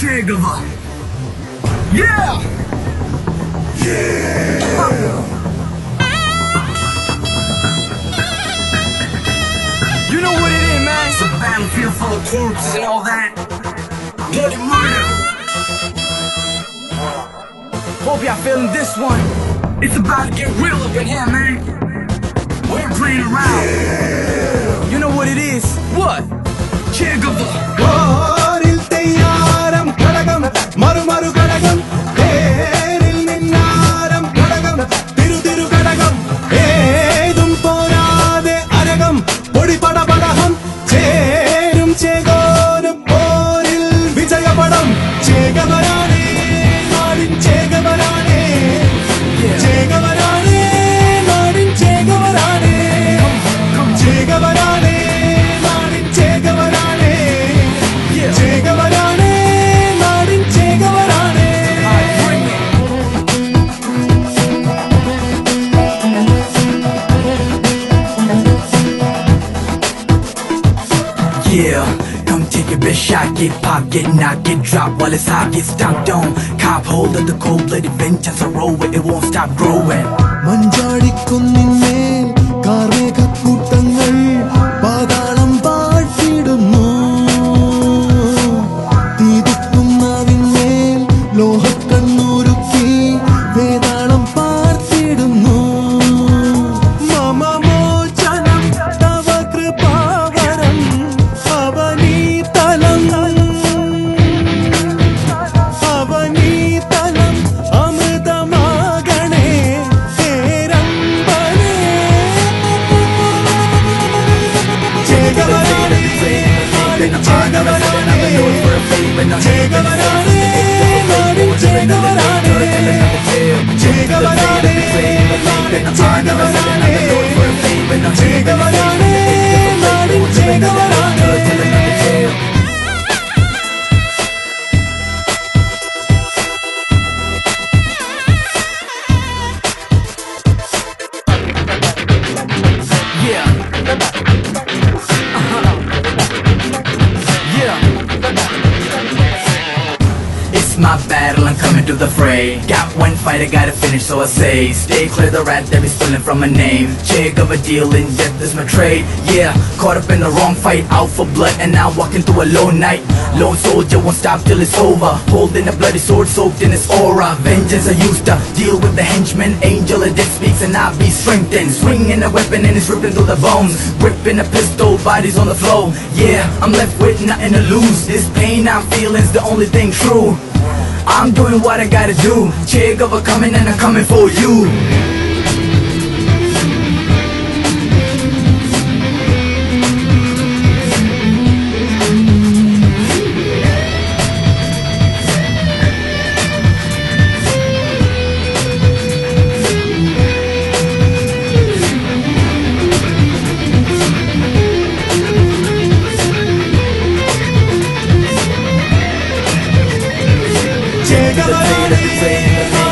Chekavar. Yeah! You know what it is, man. It's a battlefield full of corpses and all that. Bloody murder. Hope y'all feeling this one. It's about to get real up in here, man. We ain't playing around. You know what it is. What? Che Yeah, come take a best shot, get pop, get knocked, get dropped while it's hot, get stomped on. Cop hold of the cold-blooded vengeance, a roll with it won't stop growing. Been a on a lesson, I've been doing for a fee Been a hand, been a hand Been a hand, been a hand my battle, I'm coming to the fray. Got one fight, I gotta finish, so I say. Stay clear the rat that be stealing from my name. Chekavar deal, in death is my trade. Yeah, caught up in the wrong fight, out for blood, and now walking through a lone night. Lone soldier won't stop till it's over. Holding a bloody sword soaked in its aura. Vengeance I used to deal with the henchman. Angel of death speaks and I be strengthened. Swinging a weapon and it's ripping through the bones. Gripping a pistol, bodies on the floor. Yeah, I'm left with nothing to lose. This pain I'm feeling's the only thing true. I'm doing what I gotta do. Chekavar coming and I'm coming for you.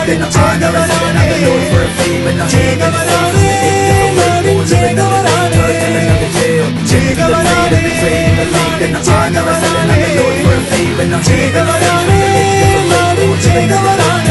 Then been a honor and another Lord for a fee Been a hate and a safe Living on the fake earth in another jail Living the fate of betraying the fate take a honor and another Lord for a fee Been a hate and a safe Living on the fake earth in another jail